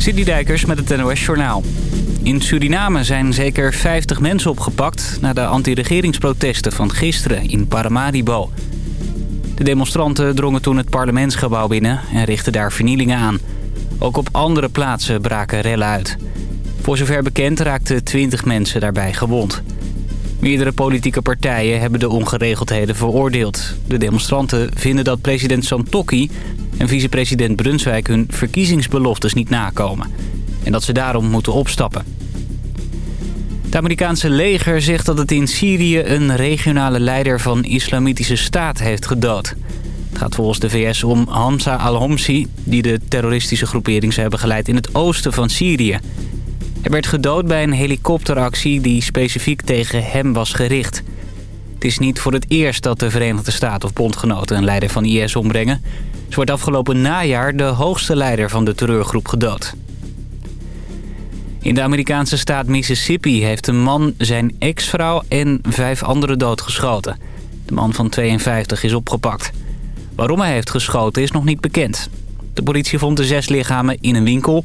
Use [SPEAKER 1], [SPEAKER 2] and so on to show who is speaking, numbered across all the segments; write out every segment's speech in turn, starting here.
[SPEAKER 1] City Dijkers met het NOS Journaal. In Suriname zijn zeker 50 mensen opgepakt... na de anti-regeringsprotesten van gisteren in Paramaribo. De demonstranten drongen toen het parlementsgebouw binnen... en richtten daar vernielingen aan. Ook op andere plaatsen braken rellen uit. Voor zover bekend raakten 20 mensen daarbij gewond. Meerdere politieke partijen hebben de ongeregeldheden veroordeeld. De demonstranten vinden dat president Santokki en vicepresident Brunswijk hun verkiezingsbeloftes niet nakomen. En dat ze daarom moeten opstappen. Het Amerikaanse leger zegt dat het in Syrië een regionale leider van islamitische staat heeft gedood. Het gaat volgens de VS om Hamza al-Homsi, die de terroristische groepering zou hebben geleid in het oosten van Syrië. Hij werd gedood bij een helikopteractie die specifiek tegen hem was gericht. Het is niet voor het eerst dat de Verenigde Staten of bondgenoten een leider van IS ombrengen. Ze wordt afgelopen najaar de hoogste leider van de terreurgroep gedood. In de Amerikaanse staat Mississippi heeft een man zijn ex-vrouw en vijf anderen doodgeschoten. De man van 52 is opgepakt. Waarom hij heeft geschoten is nog niet bekend. De politie vond de zes lichamen in een winkel,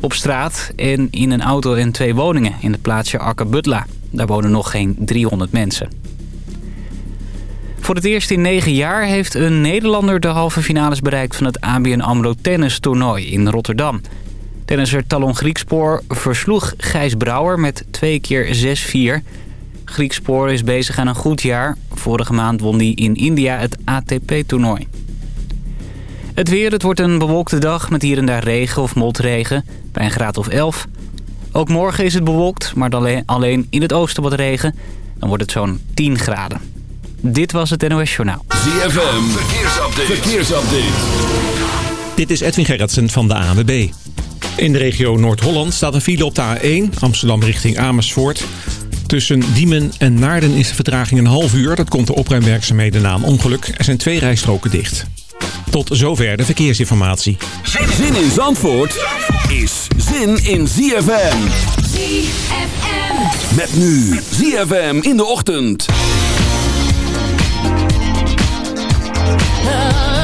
[SPEAKER 1] op straat en in een auto en twee woningen in het plaatsje Akabutla. Daar wonen nog geen 300 mensen. Voor het eerst in negen jaar heeft een Nederlander de halve finales bereikt van het ABN AMRO tennis toernooi in Rotterdam. Tennisser Talon Griekspoor versloeg Gijs Brouwer met twee keer 6-4. Griekspoor is bezig aan een goed jaar. Vorige maand won hij in India het ATP-toernooi. Het weer, het wordt een bewolkte dag met hier en daar regen of motregen bij een graad of 11. Ook morgen is het bewolkt, maar alleen in het oosten wat regen. Dan wordt het zo'n 10 graden. Dit was het NOS Journaal.
[SPEAKER 2] ZFM, verkeersupdate. verkeersupdate.
[SPEAKER 3] Dit is Edwin Gerritsen van de ANWB. In de regio Noord-Holland staat een file op de A1, Amsterdam richting Amersfoort. Tussen Diemen en Naarden is de vertraging een half uur. Dat komt de opruimwerkzaamheden na een ongeluk. Er zijn twee rijstroken dicht. Tot zover de verkeersinformatie.
[SPEAKER 2] Zin in Zandvoort is zin in ZFM.
[SPEAKER 4] ZFM.
[SPEAKER 2] Met nu ZFM in de ochtend.
[SPEAKER 5] Now,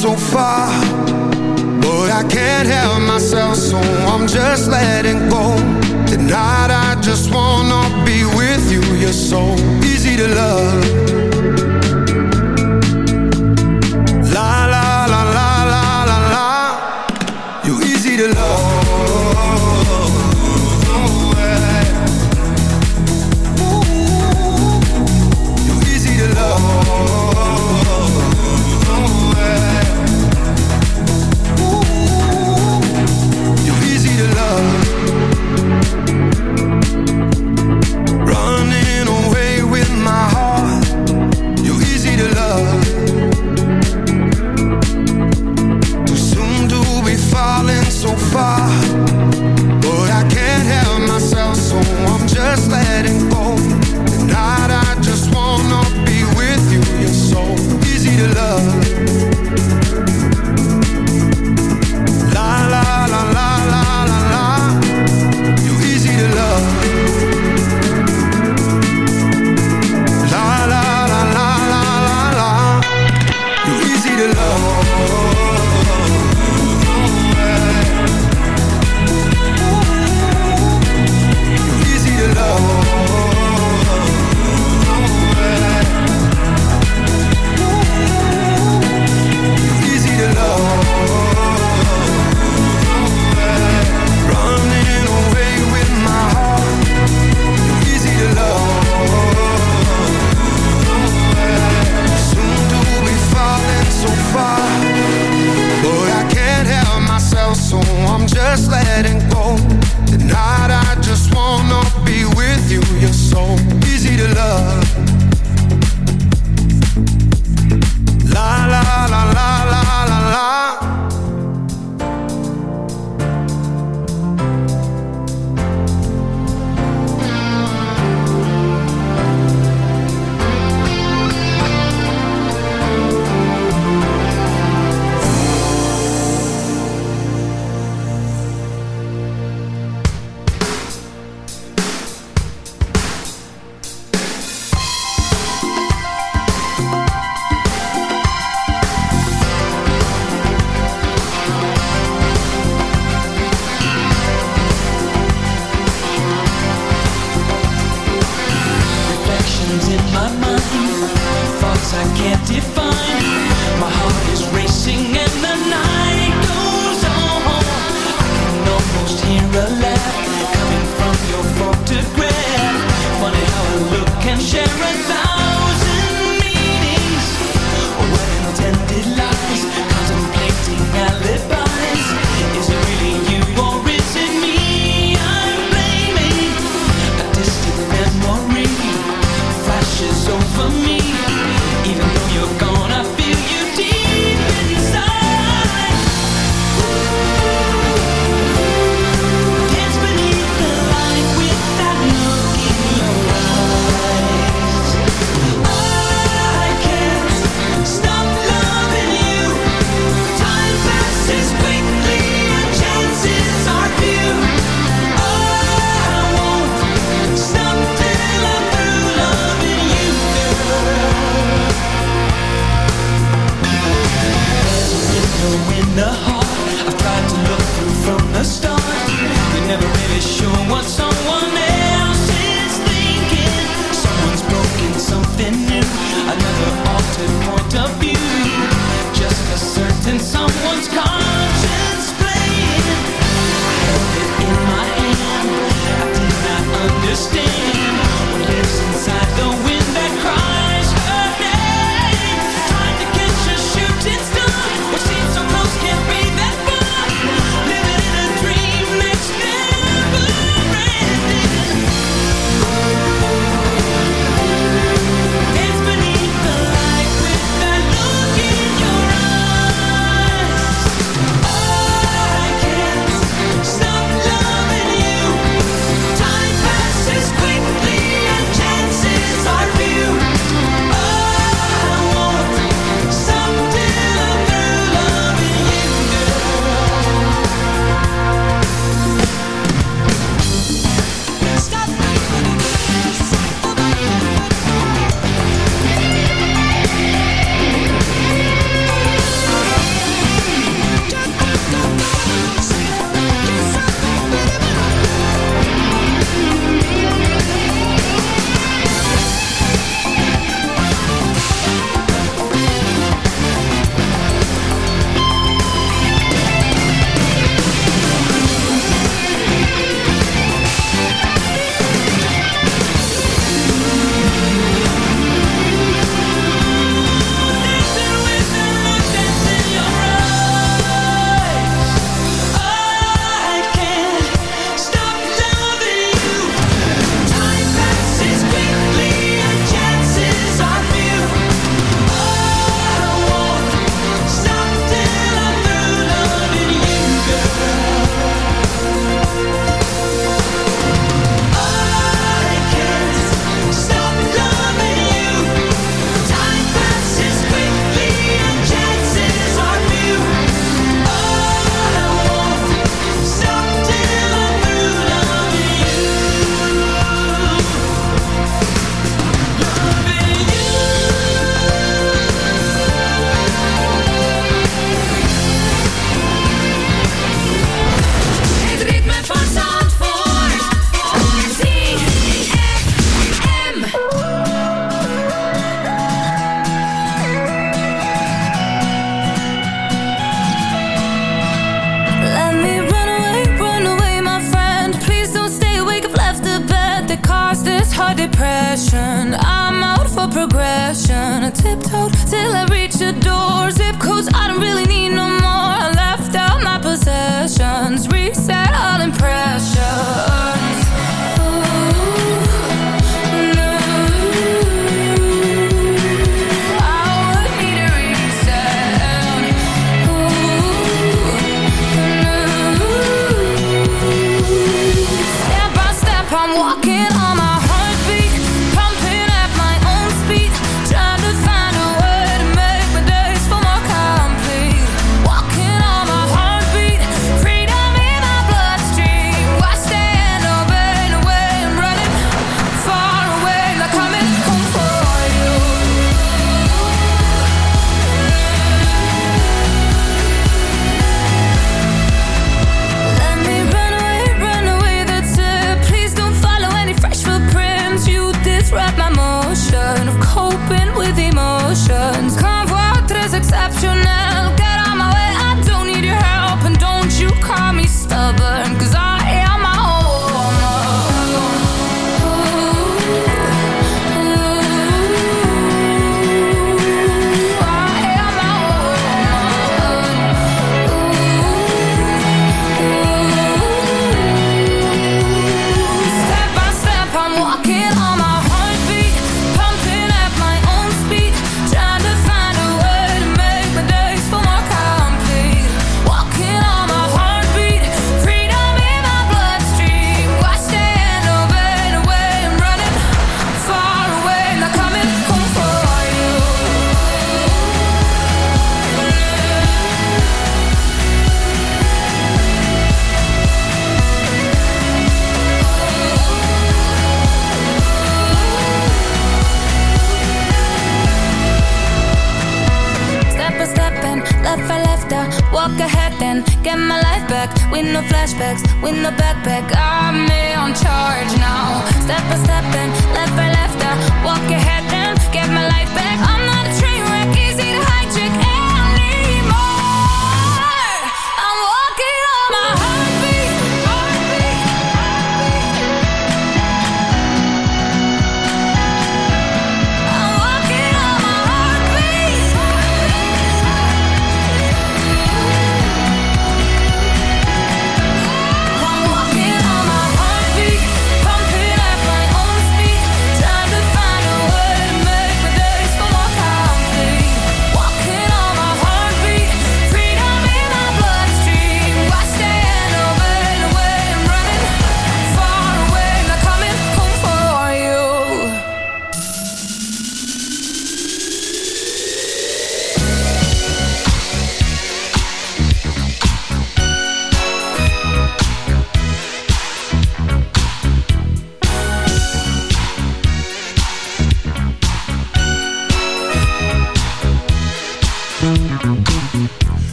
[SPEAKER 4] so
[SPEAKER 6] far But I can't help myself So I'm just letting go. Tonight I just wanna be with you You're so easy to love. La la la la la la la. You're easy to love. But I can't help myself So I'm just letting go. Tonight I just wanna be with you. You're so easy to love.
[SPEAKER 7] I'm
[SPEAKER 8] just letting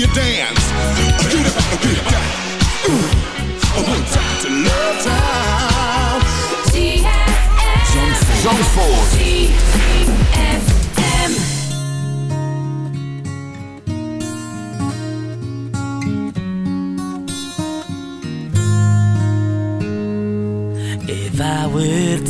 [SPEAKER 8] You dance. Get up, get up, get up. Ooh. One time to Love Town.
[SPEAKER 2] Zandvoort.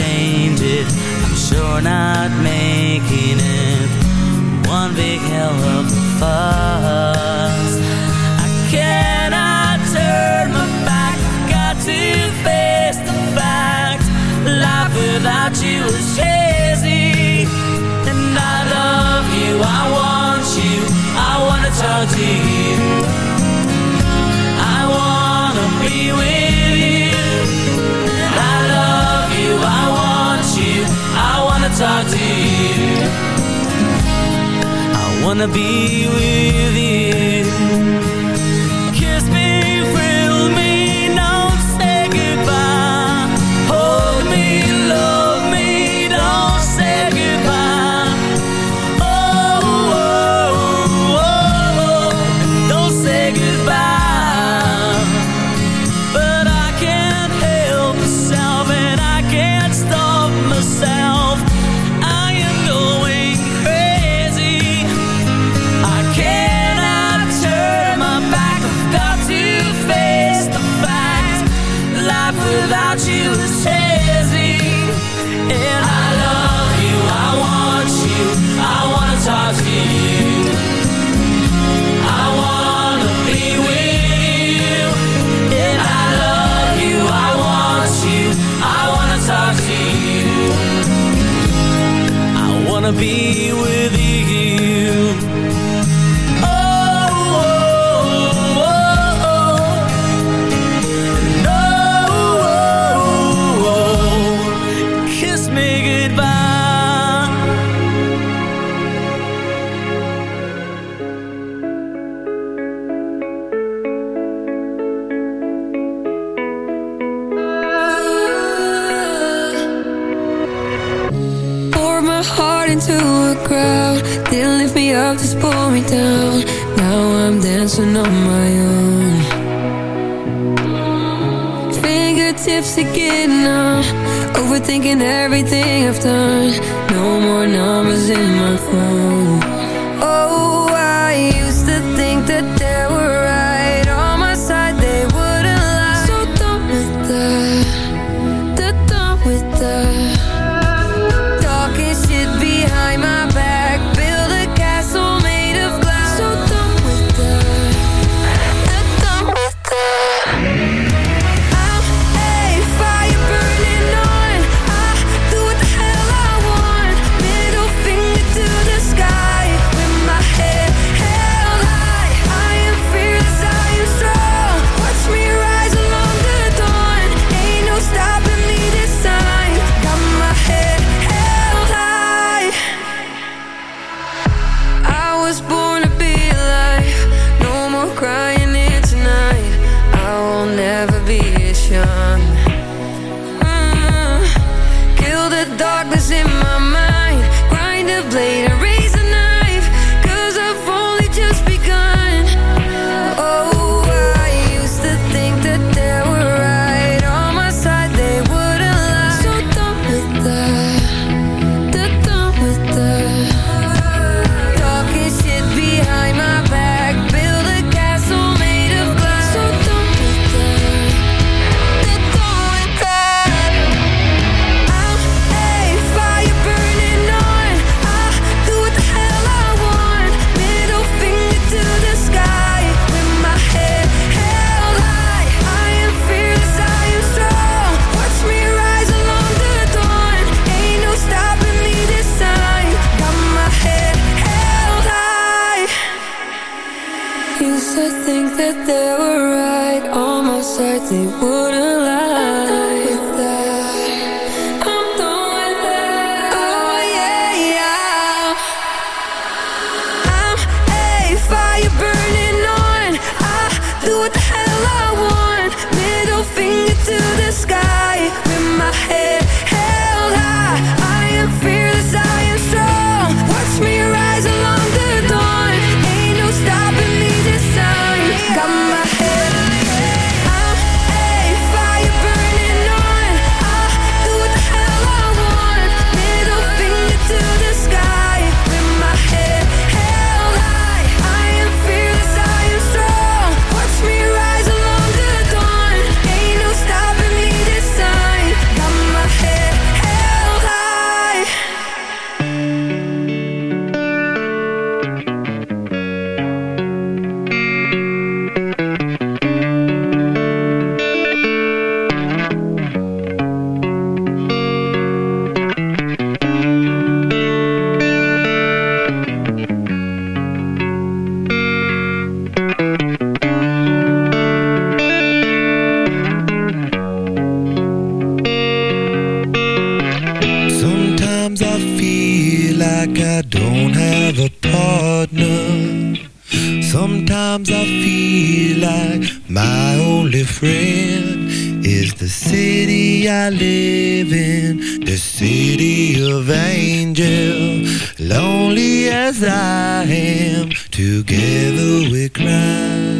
[SPEAKER 9] change it. I'm sure not making it. One big hell of a fuss. I cannot turn my back. Got to face the fact Life without you is wanna be with you. be with
[SPEAKER 10] Just pull me down. Now I'm dancing on my own. Fingertips again now Overthinking everything I've done. No more numbers in my phone. that they were right. On my side, they wouldn't
[SPEAKER 11] together we cry.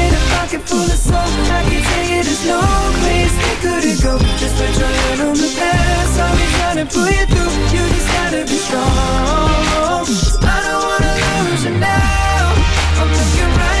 [SPEAKER 12] pocket full of soul I can tell you there's no place. We couldn't go Just put your hand on the past I'll be trying to pull you through. You just gotta be strong. I don't wanna lose you now. I'm looking right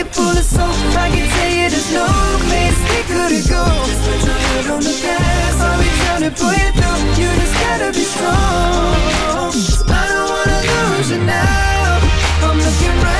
[SPEAKER 12] pocket full of soap. I can tell you there's no place we couldn't go Just put your head on the gas. I'll be trying to pull you through You just gotta be strong. I don't wanna lose you now. I'm looking right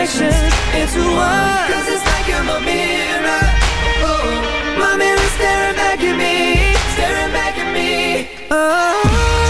[SPEAKER 12] reflections into one. Cause it's like you're my mirror. Oh, my mirror staring back at me Staring back at me.
[SPEAKER 13] Would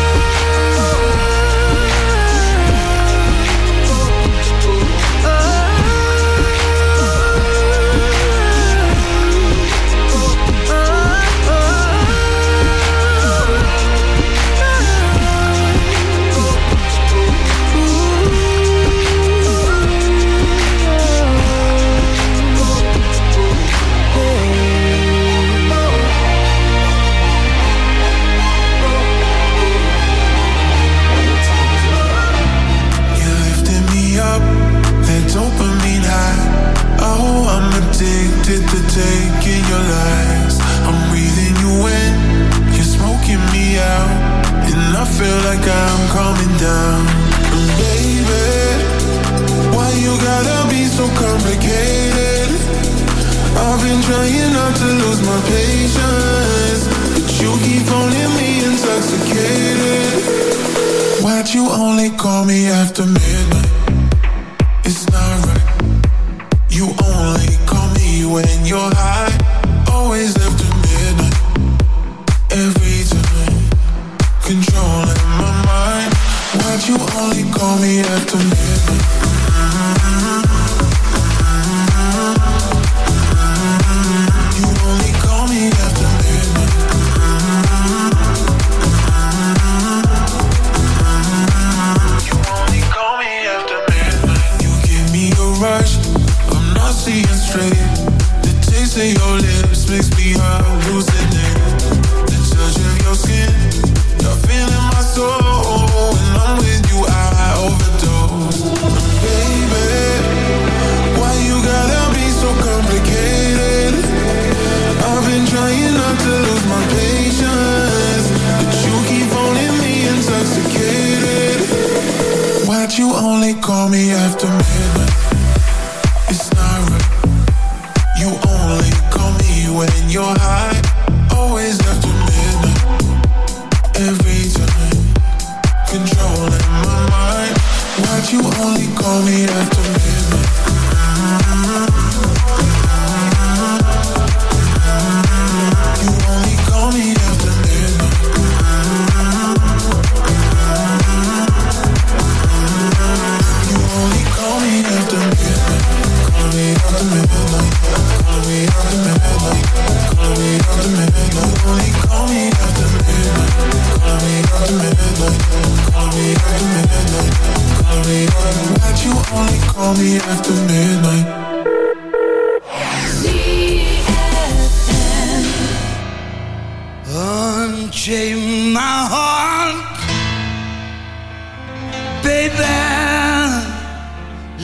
[SPEAKER 13] trying not to lose my patience. But you keep holding me intoxicated. Why'd you only call me after midnight? It's not right. You only call me when you're high. Always after midnight. Every time. Controlling my mind. Why'd you only call me after midnight? me.
[SPEAKER 14] out.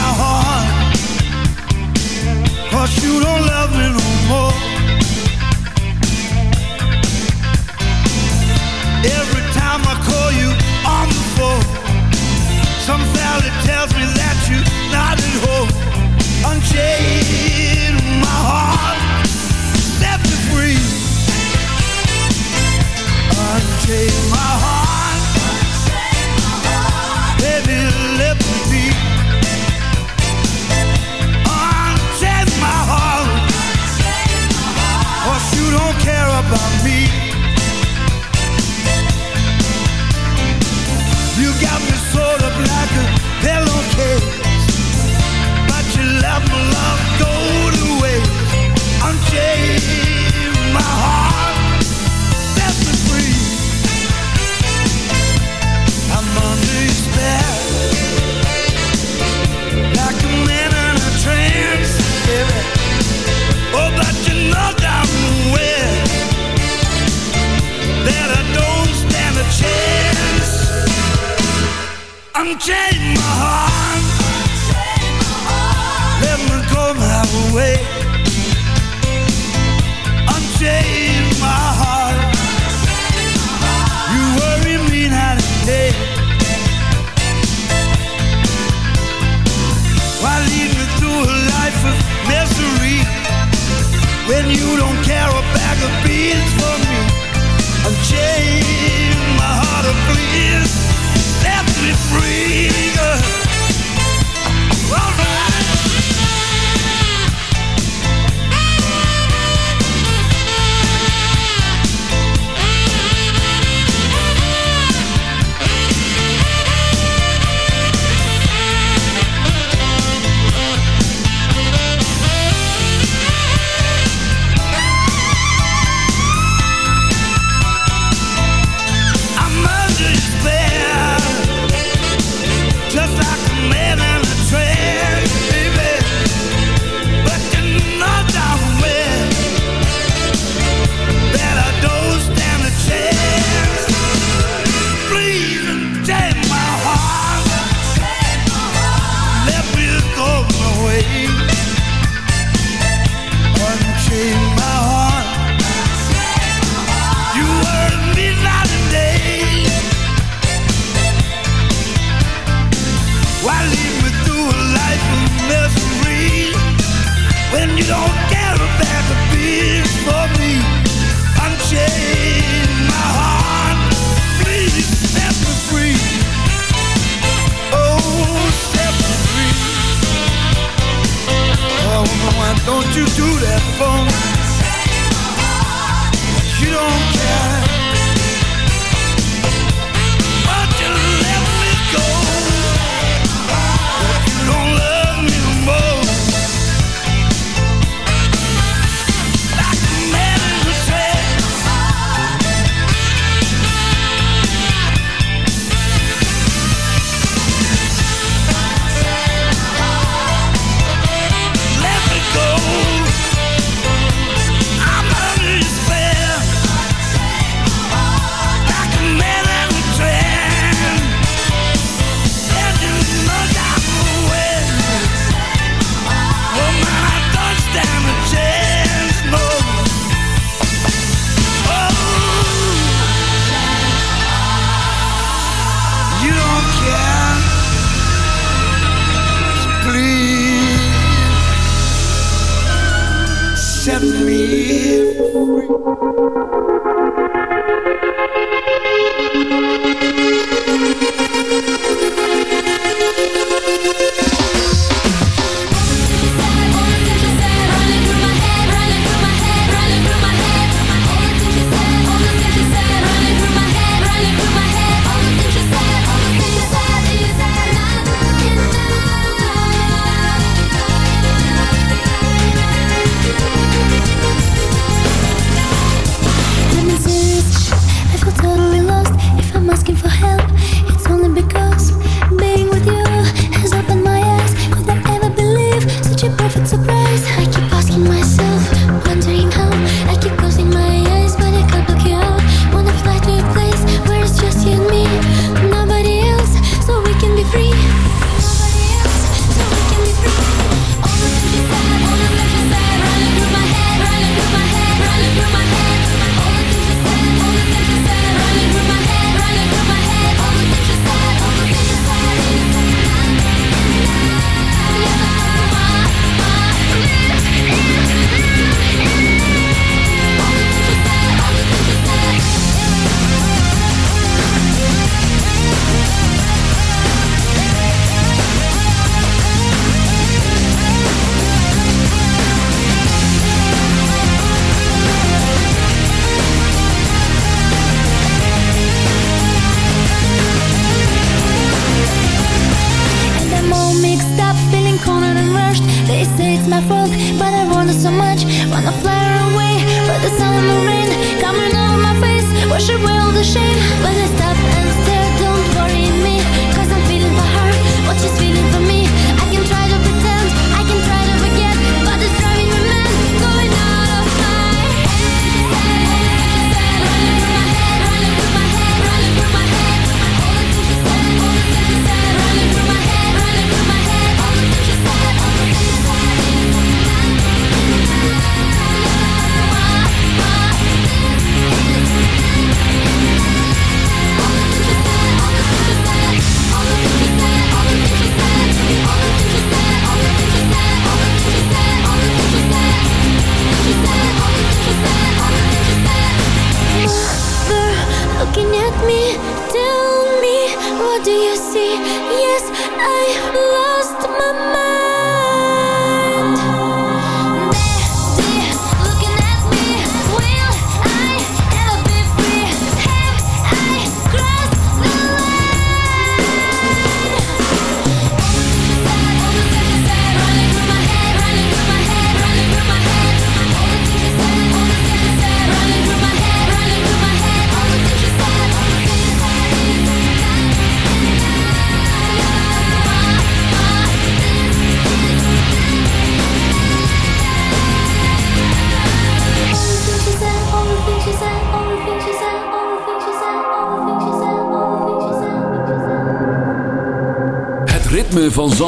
[SPEAKER 14] my Cause you don't love me no more. Every time I call you on the phone Some valley tells me that you're not home. Unchain my heart Set me free. Unchain my heart Unchain my heart. Baby unchain my heart. Let me go my way.